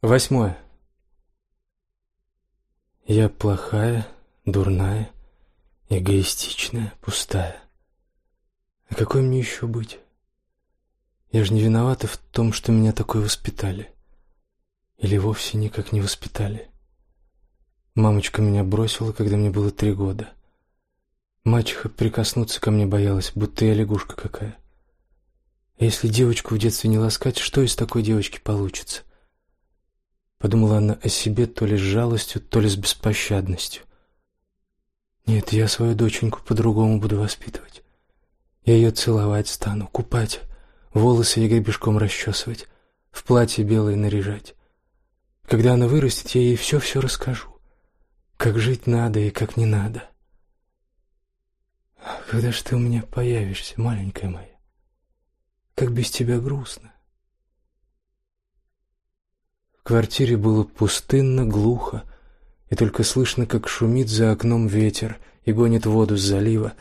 Восьмое. Я плохая, дурная, эгоистичная, пустая. А какой мне еще быть? Я же не виновата в том, что меня такой воспитали. Или вовсе никак не воспитали. Мамочка меня бросила, когда мне было три года. Мачеха прикоснуться ко мне боялась, будто я лягушка какая. А если девочку в детстве не ласкать, что из такой девочки получится? Подумала она о себе то ли с жалостью, то ли с беспощадностью. Нет, я свою доченьку по-другому буду воспитывать. Я ее целовать стану, купать, волосы гребешком расчесывать, в платье белое наряжать. Когда она вырастет, я ей все-все расскажу. Как жить надо и как не надо. Когда ж ты у меня появишься, маленькая моя? Как без тебя грустно квартире было пустынно, глухо, и только слышно, как шумит за окном ветер и гонит воду с залива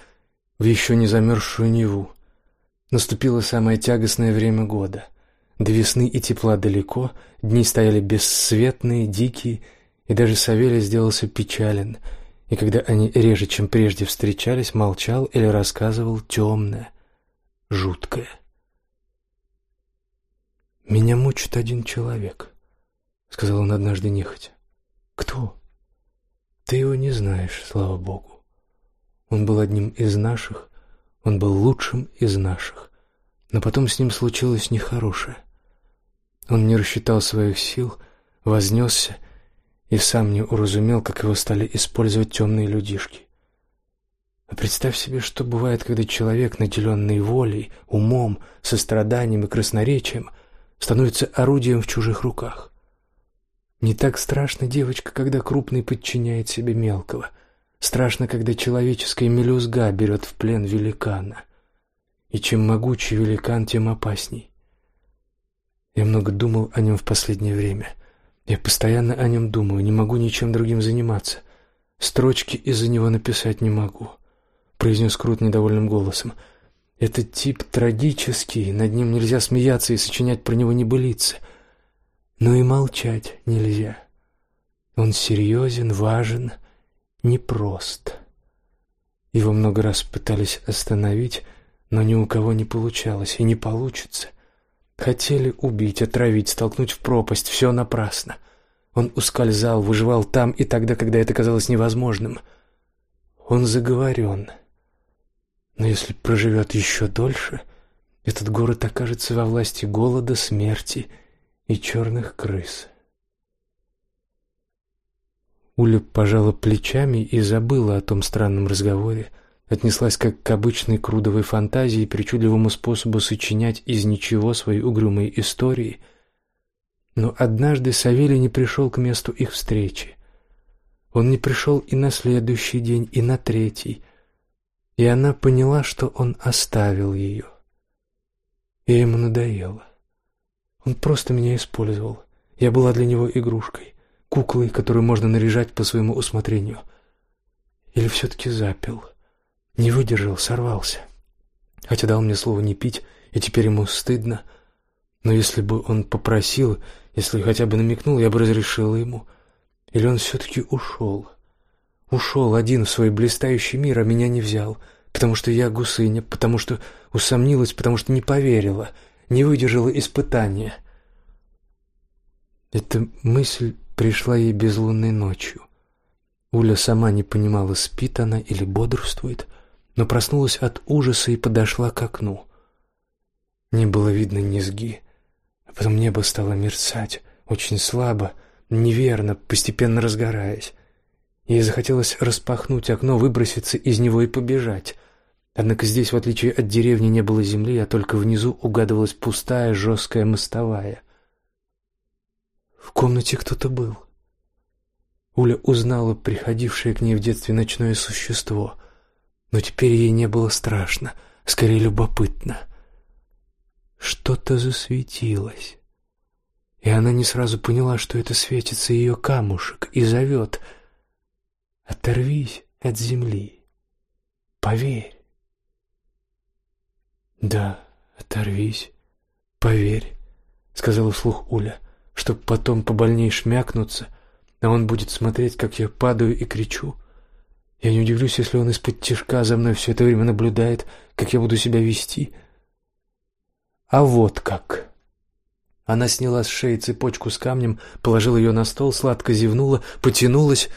в еще не замерзшую Неву. Наступило самое тягостное время года. До весны и тепла далеко, дни стояли бесцветные, дикие, и даже Савелий сделался печален, и когда они реже, чем прежде встречались, молчал или рассказывал темное, жуткое. «Меня мучит один человек», — сказал он однажды нехотя. «Кто?» «Ты его не знаешь, слава Богу. Он был одним из наших, он был лучшим из наших, но потом с ним случилось нехорошее. Он не рассчитал своих сил, вознесся и сам не уразумел, как его стали использовать темные людишки. А представь себе, что бывает, когда человек, наделенный волей, умом, состраданием и красноречием, становится орудием в чужих руках. Не так страшно, девочка, когда крупный подчиняет себе мелкого. Страшно, когда человеческая мелюзга берет в плен великана. И чем могучий великан, тем опасней. Я много думал о нем в последнее время. Я постоянно о нем думаю, не могу ничем другим заниматься. Строчки из-за него написать не могу, произнес Крут недовольным голосом. Этот тип трагический, над ним нельзя смеяться и сочинять про него небылицы. Но и молчать нельзя. Он серьезен, важен, непрост. Его много раз пытались остановить, но ни у кого не получалось и не получится. Хотели убить, отравить, столкнуть в пропасть, все напрасно. Он ускользал, выживал там и тогда, когда это казалось невозможным. Он заговорен. Но если проживет еще дольше, этот город окажется во власти голода, смерти и черных крыс. Уля пожала плечами и забыла о том странном разговоре, отнеслась как к обычной крудовой фантазии, причудливому способу сочинять из ничего свои угрюмые истории. Но однажды Савелий не пришел к месту их встречи. Он не пришел и на следующий день, и на третий, и она поняла, что он оставил ее. И ему надоело. Он просто меня использовал. Я была для него игрушкой, куклой, которую можно наряжать по своему усмотрению. Или все-таки запил. Не выдержал, сорвался. Хотя дал мне слово не пить, и теперь ему стыдно. Но если бы он попросил, если хотя бы намекнул, я бы разрешила ему. Или он все-таки ушел. Ушел один в свой блистающий мир, а меня не взял. Потому что я гусыня, потому что усомнилась, потому что не поверила — не выдержала испытания. Эта мысль пришла ей безлунной ночью. Уля сама не понимала, спит она или бодрствует, но проснулась от ужаса и подошла к окну. Не было видно низги, а потом небо стало мерцать, очень слабо, неверно, постепенно разгораясь. Ей захотелось распахнуть окно, выброситься из него и побежать. Однако здесь, в отличие от деревни, не было земли, а только внизу угадывалась пустая жесткая мостовая. В комнате кто-то был. Уля узнала приходившее к ней в детстве ночное существо, но теперь ей не было страшно, скорее любопытно. Что-то засветилось, и она не сразу поняла, что это светится ее камушек, и зовет «Оторвись от земли, поверь». Да, оторвись, поверь, сказала вслух Уля. чтоб потом побольнее шмякнуться, а он будет смотреть, как я падаю и кричу. Я не удивлюсь, если он из-под тишка за мной все это время наблюдает, как я буду себя вести. А вот как. Она сняла с шеи цепочку с камнем, положила ее на стол, сладко зевнула, потянулась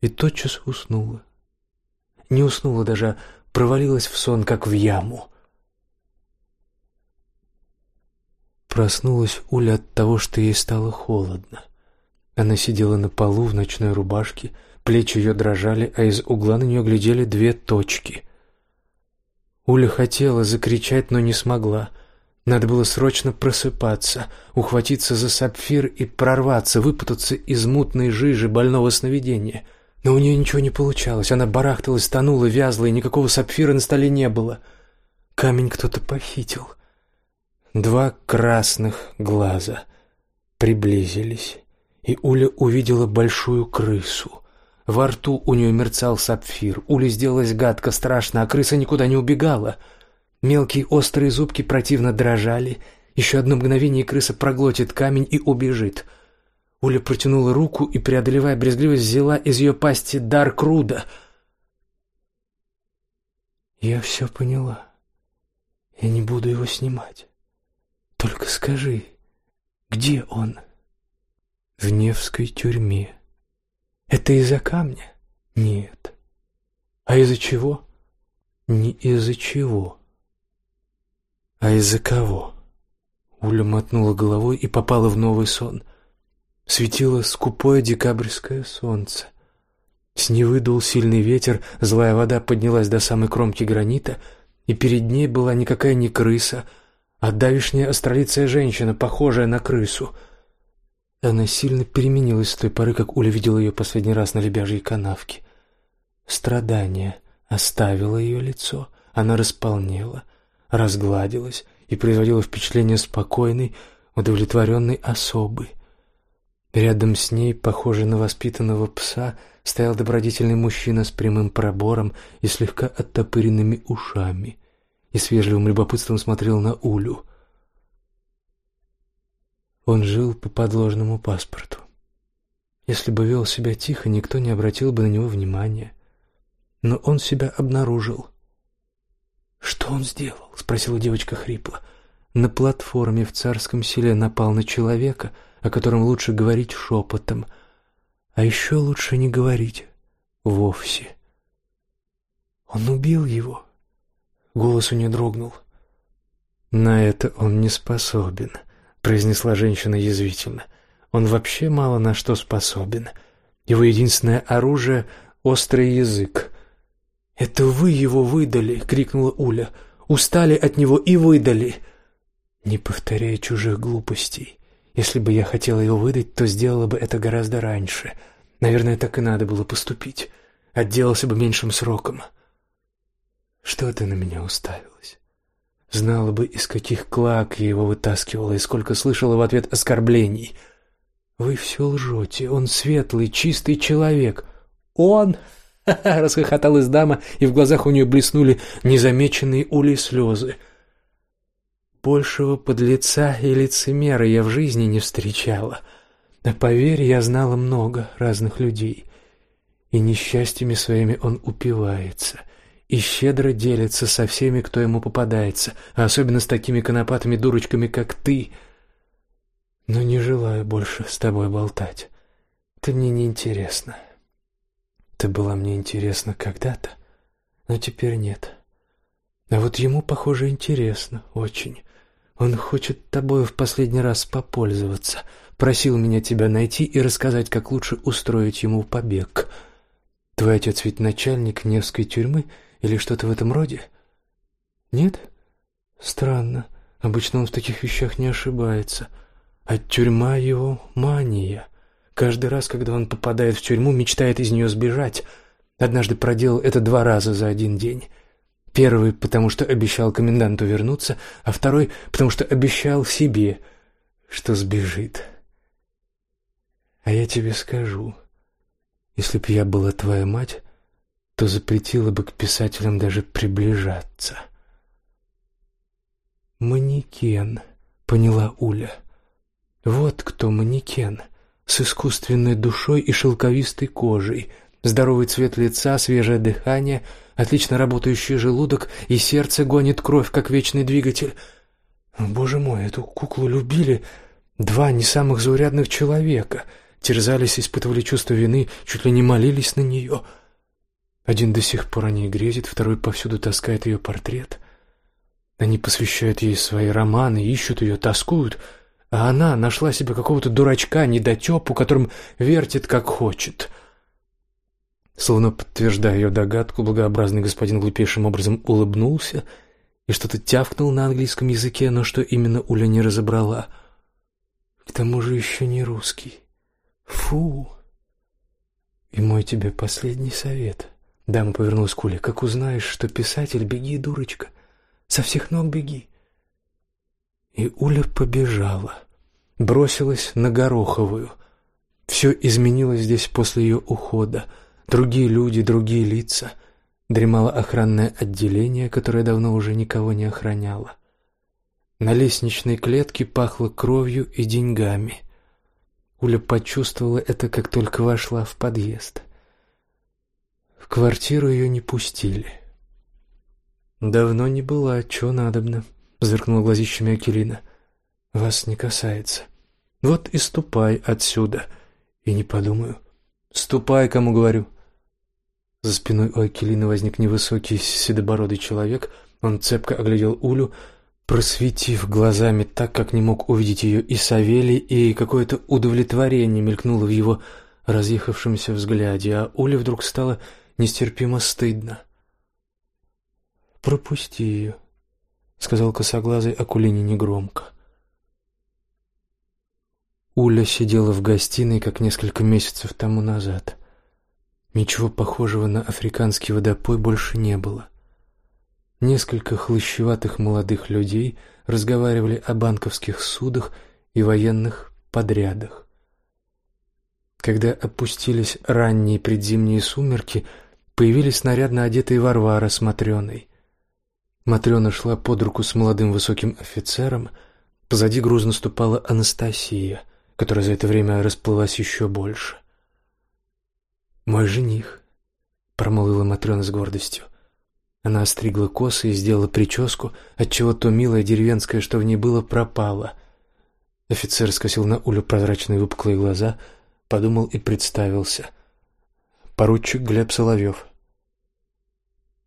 и тотчас уснула. Не уснула даже, а провалилась в сон, как в яму. Проснулась Уля от того, что ей стало холодно. Она сидела на полу в ночной рубашке, плечи ее дрожали, а из угла на нее глядели две точки. Уля хотела закричать, но не смогла. Надо было срочно просыпаться, ухватиться за сапфир и прорваться, выпутаться из мутной жижи больного сновидения. Но у нее ничего не получалось. Она барахталась, тонула, вязла, и никакого сапфира на столе не было. Камень кто-то похитил. Два красных глаза приблизились, и Уля увидела большую крысу. Во рту у нее мерцал сапфир. Уле сделалось гадко, страшно, а крыса никуда не убегала. Мелкие острые зубки противно дрожали. Еще одно мгновение крыса проглотит камень и убежит. Уля протянула руку и, преодолевая брезгливость, взяла из ее пасти дар круда. «Я все поняла. Я не буду его снимать». Только скажи, где он? В Невской тюрьме. Это из-за камня? Нет. А из-за чего? Не из-за чего. А из-за кого? Уля мотнула головой и попала в новый сон. Светило скупое декабрьское солнце. С Невы дул сильный ветер, злая вода поднялась до самой кромки гранита, и перед ней была никакая не крыса, а давишняя астролицая женщина, похожая на крысу. Она сильно переменилась с той поры, как Уля видела ее последний раз на лебяжьей канавке. Страдание оставило ее лицо, она располнела, разгладилась и производила впечатление спокойной, удовлетворенной особы. Рядом с ней, похожий на воспитанного пса, стоял добродетельный мужчина с прямым пробором и слегка оттопыренными ушами — и с вежливым любопытством смотрел на Улю. Он жил по подложному паспорту. Если бы вел себя тихо, никто не обратил бы на него внимания. Но он себя обнаружил. «Что он сделал?» — спросила девочка хрипло. «На платформе в царском селе напал на человека, о котором лучше говорить шепотом, а еще лучше не говорить вовсе. Он убил его, Голос у нее дрогнул. «На это он не способен», — произнесла женщина язвительно. «Он вообще мало на что способен. Его единственное оружие — острый язык». «Это вы его выдали!» — крикнула Уля. «Устали от него и выдали!» «Не повторяй чужих глупостей. Если бы я хотела его выдать, то сделала бы это гораздо раньше. Наверное, так и надо было поступить. Отделался бы меньшим сроком». Что ты на меня уставилась? Знала бы, из каких клак я его вытаскивала и сколько слышала в ответ оскорблений. Вы все лжете. Он светлый, чистый человек. Он? Расхохоталась дама, и в глазах у нее блеснули незамеченные улей слезы. Большего подлеца и лицемера я в жизни не встречала. А поверь, я знала много разных людей, и несчастьями своими он упивается — и щедро делится со всеми, кто ему попадается, а особенно с такими конопатыми дурочками, как ты. Но не желаю больше с тобой болтать. Ты мне не интересна. Ты была мне интересна когда-то, но теперь нет. А вот ему, похоже, интересно очень. Он хочет тобой в последний раз попользоваться. Просил меня тебя найти и рассказать, как лучше устроить ему побег. Твой отец ведь начальник Невской тюрьмы — или что-то в этом роде? Нет? Странно. Обычно он в таких вещах не ошибается. А тюрьма его мания. Каждый раз, когда он попадает в тюрьму, мечтает из нее сбежать. Однажды проделал это два раза за один день. Первый, потому что обещал коменданту вернуться, а второй, потому что обещал себе, что сбежит. А я тебе скажу, если б я была твоя мать, то запретила бы к писателям даже приближаться. «Манекен», — поняла Уля. Вот кто манекен с искусственной душой и шелковистой кожей, здоровый цвет лица, свежее дыхание, отлично работающий желудок и сердце гонит кровь, как вечный двигатель. Боже мой, эту куклу любили два не самых заурядных человека, терзались, испытывали чувство вины, чуть ли не молились на нее. Один до сих пор о ней грезит, второй повсюду таскает ее портрет. Они посвящают ей свои романы, ищут ее, тоскуют, а она нашла себе какого-то дурачка, недотепу, которым вертит как хочет. Словно подтверждая ее догадку, благообразный господин глупейшим образом улыбнулся и что-то тявкнул на английском языке, но что именно Уля не разобрала. К тому же еще не русский. Фу! И мой тебе последний совет. Дама повернулась к Уле. Как узнаешь, что писатель, беги, дурочка. Со всех ног беги. И Уля побежала, бросилась на Гороховую. Все изменилось здесь после ее ухода. Другие люди, другие лица. Дремало охранное отделение, которое давно уже никого не охраняло. На лестничной клетке пахло кровью и деньгами. Уля почувствовала это, как только вошла в подъезд. В квартиру ее не пустили. «Давно не была, чего надобно?» — зыркнула глазищами Акелина. «Вас не касается. Вот и ступай отсюда. И не подумаю. Ступай, кому говорю». За спиной у Акелины возник невысокий седобородый человек. Он цепко оглядел Улю, просветив глазами так, как не мог увидеть ее и Савелий, и какое-то удовлетворение мелькнуло в его разъехавшемся взгляде, а Уле вдруг стало нестерпимо стыдно. «Пропусти ее», — сказал косоглазый Акулине негромко. Уля сидела в гостиной, как несколько месяцев тому назад. Ничего похожего на африканский водопой больше не было. Несколько хлыщеватых молодых людей разговаривали о банковских судах и военных подрядах. Когда опустились ранние предзимние сумерки, появились нарядно одетые Варвара с Матрёной. Матрёна шла под руку с молодым высоким офицером, позади грузно ступала Анастасия, которая за это время расплылась еще больше. «Мой жених», — промолвила Матрёна с гордостью. Она остригла косы и сделала прическу, отчего то милое деревенское, что в ней было, пропало. Офицер скосил на Улю прозрачные выпуклые глаза, подумал и представился. Поручик Глеб Соловьев.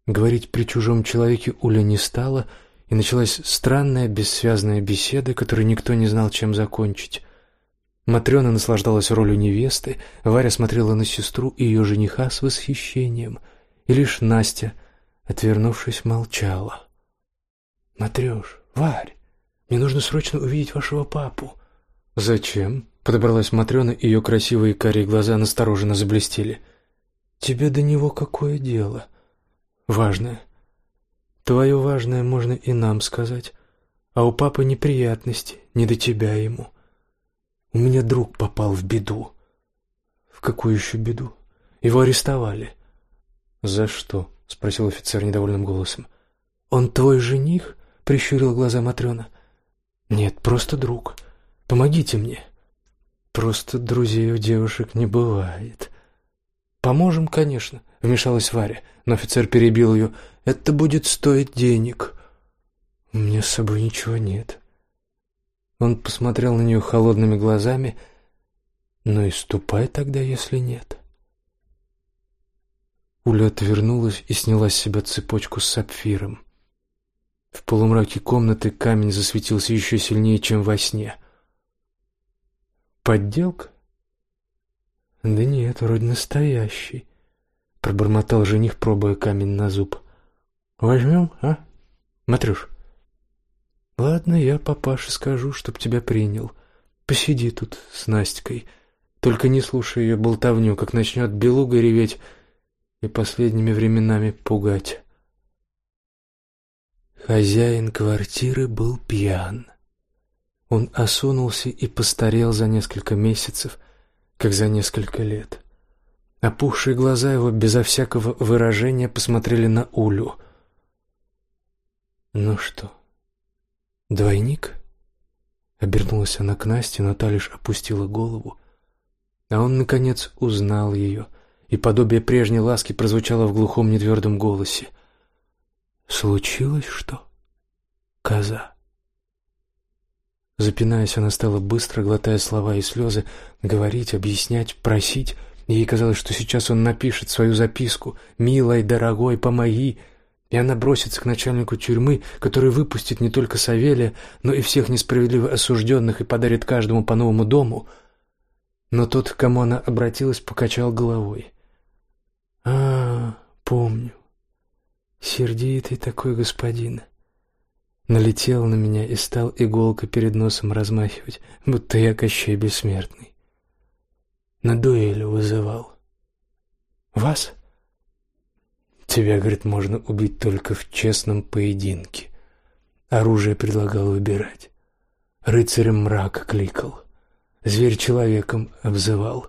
Говорить при чужом человеке Уля не стала, и началась странная бессвязная беседа, которую никто не знал, чем закончить. Матрёна наслаждалась ролью невесты, Варя смотрела на сестру и ее жениха с восхищением, и лишь Настя, отвернувшись, молчала. «Матрёш, Варь, мне нужно срочно увидеть вашего папу». «Зачем?» — подобралась Матрёна, и ее красивые карие глаза настороженно заблестели. «Тебе до него какое дело?» важное. Твое важное можно и нам сказать, а у папы неприятности, не до тебя ему. У меня друг попал в беду. В какую еще беду? Его арестовали. За что? спросил офицер недовольным голосом. Он твой жених? прищурил глаза Матрена. Нет, просто друг. Помогите мне. Просто друзей у девушек не бывает. Поможем, конечно, вмешалась Варя, но офицер перебил ее. Это будет стоить денег. У меня с собой ничего нет. Он посмотрел на нее холодными глазами. Ну и ступай тогда, если нет. Уля отвернулась и сняла с себя цепочку с сапфиром. В полумраке комнаты камень засветился еще сильнее, чем во сне. Подделка? Да нет, вроде настоящий пробормотал жених, пробуя камень на зуб. Возьмем, а, Матрюш? Ладно, я папаше скажу, чтоб тебя принял. Посиди тут с Настикой, только не слушай ее болтовню, как начнет белуга реветь и последними временами пугать. Хозяин квартиры был пьян. Он осунулся и постарел за несколько месяцев, как за несколько лет. Опухшие глаза его безо всякого выражения посмотрели на Улю. «Ну что, двойник?» Обернулась она к Насте, но та лишь опустила голову. А он, наконец, узнал ее, и подобие прежней ласки прозвучало в глухом нетвердом голосе. «Случилось что, коза?» Запинаясь, она стала быстро, глотая слова и слезы, говорить, объяснять, просить. Ей казалось, что сейчас он напишет свою записку «Милой, дорогой, помоги!» И она бросится к начальнику тюрьмы, который выпустит не только Савелия, но и всех несправедливо осужденных и подарит каждому по новому дому. Но тот, к кому она обратилась, покачал головой. «А, помню. Сердитый такой господин налетел на меня и стал иголкой перед носом размахивать, будто я Кощей Бессмертный. На дуэль вызывал. «Вас?» «Тебя, — говорит, — можно убить только в честном поединке. Оружие предлагал выбирать. Рыцарем мрака кликал. Зверь человеком обзывал.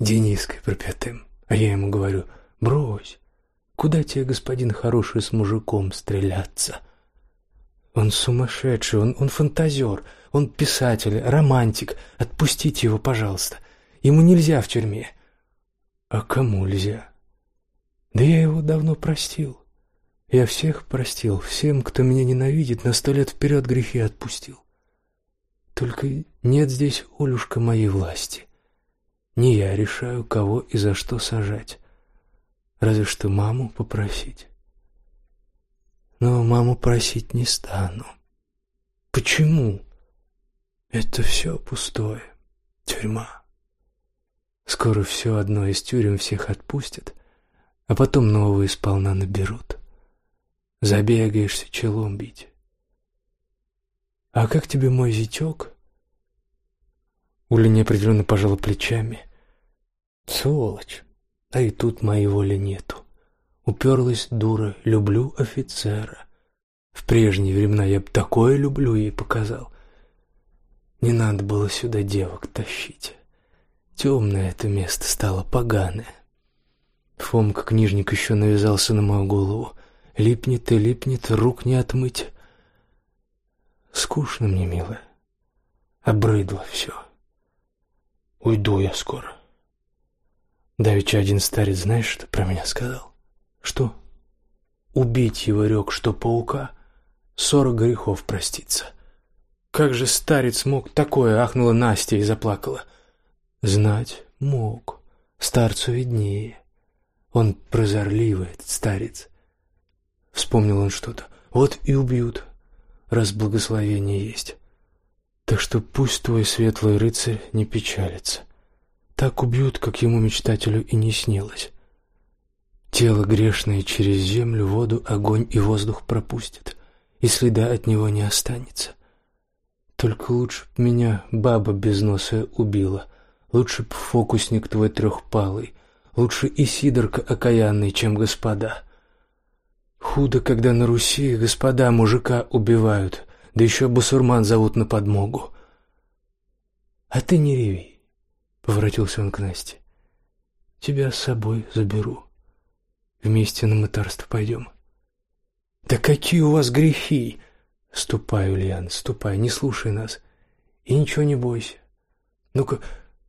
Дениской пропятым. А я ему говорю, брось, куда тебе, господин хороший, с мужиком стреляться?» Он сумасшедший, он, он фантазер, он писатель, романтик. Отпустите его, пожалуйста. Ему нельзя в тюрьме. А кому нельзя? Да я его давно простил. Я всех простил, всем, кто меня ненавидит, на сто лет вперед грехи отпустил. Только нет здесь, Олюшка, моей власти. Не я решаю, кого и за что сажать. Разве что маму попросить но маму просить не стану. Почему? Это все пустое. Тюрьма. Скоро все одно из тюрем всех отпустят, а потом новые сполна наберут. Забегаешься челом бить. А как тебе мой зятек? Уля неопределенно пожала плечами. Сволочь, а и тут моей воли нету. Уперлась дура, люблю офицера. В прежние времена я б такое люблю ей показал. Не надо было сюда девок тащить. Темное это место стало поганое. Фомка книжник еще навязался на мою голову. Липнет и липнет, рук не отмыть. Скучно мне, милая. Обрыдло все. Уйду я скоро. Давеча один старец, знаешь, что про меня сказал? Что? Убить его рек, что паука, сорок грехов проститься. Как же старец мог такое, ахнула Настя и заплакала. Знать мог, старцу виднее. Он прозорливый, этот старец. Вспомнил он что-то. Вот и убьют, раз благословение есть. Так что пусть твой светлый рыцарь не печалится. Так убьют, как ему мечтателю и не снилось. Тело грешное через землю, воду, огонь и воздух пропустит, и следа от него не останется. Только лучше б меня баба без носа убила, лучше б фокусник твой трехпалый, лучше и сидорка окаянный, чем господа. Худо, когда на Руси господа мужика убивают, да еще бусурман зовут на подмогу. А ты не реви, — поворотился он к Насте. Тебя с собой заберу. Вместе на мытарство пойдем. Да какие у вас грехи! Ступай, Ульян, ступай, не слушай нас. И ничего не бойся. Ну-ка,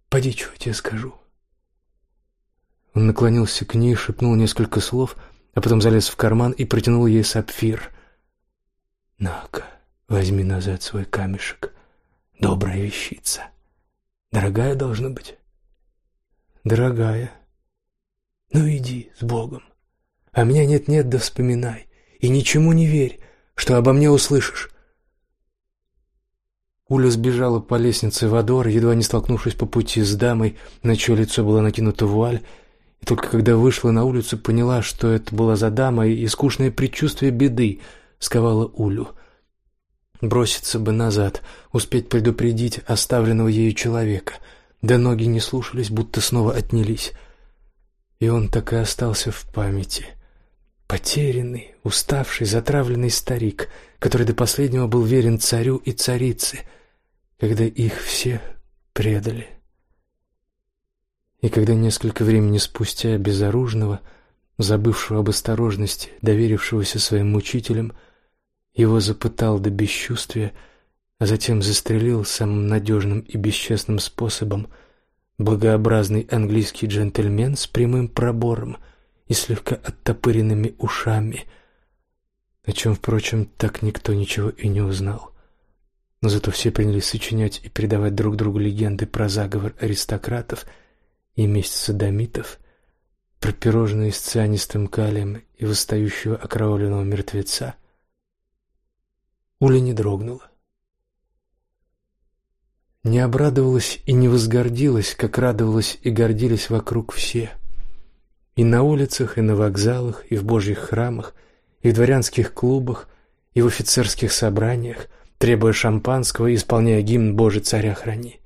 поди, что я тебе скажу. Он наклонился к ней, шепнул несколько слов, а потом залез в карман и протянул ей сапфир. «На-ка, возьми назад свой камешек. Добрая вещица. Дорогая должна быть?» «Дорогая. Ну иди с Богом». А меня нет-нет, да вспоминай. И ничему не верь, что обо мне услышишь. Уля сбежала по лестнице во двор, едва не столкнувшись по пути с дамой, на чье лицо была накинута вуаль, и только когда вышла на улицу, поняла, что это была за дама, и скучное предчувствие беды сковало Улю. Броситься бы назад, успеть предупредить оставленного ею человека, да ноги не слушались, будто снова отнялись. И он так и остался в памяти — Потерянный, уставший, затравленный старик, который до последнего был верен царю и царице, когда их все предали. И когда несколько времени спустя безоружного, забывшего об осторожности, доверившегося своим мучителям, его запытал до бесчувствия а затем застрелил самым надежным и бесчестным способом благообразный английский джентльмен с прямым пробором и слегка оттопыренными ушами, о чем, впрочем, так никто ничего и не узнал. Но зато все принялись сочинять и передавать друг другу легенды про заговор аристократов и месть садомитов, про пирожные с цианистым калием и восстающего окровавленного мертвеца. Уля не дрогнула. Не обрадовалась и не возгордилась, как радовалась и гордились вокруг все. И на улицах, и на вокзалах, и в божьих храмах, и в дворянских клубах, и в офицерских собраниях, требуя шампанского и исполняя гимн «Боже, царя храни».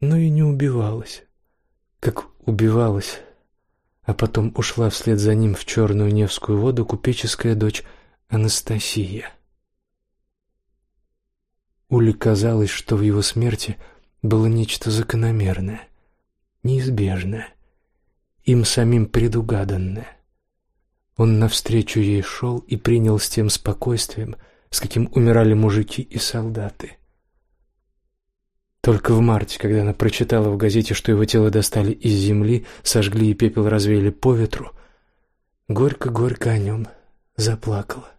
Но и не убивалась, убивалась, а потом ушла вслед за ним в черную Невскую воду купеческая дочь Анастасия. Уле казалось, что в его смерти было нечто закономерное, неизбежное, им самим предугаданное. Он навстречу ей шел и принял с тем спокойствием, с каким умирали мужики и солдаты. Только в марте, когда она прочитала в газете, что его тело достали из земли, сожгли и пепел развеяли по ветру, горько-горько о нем заплакала.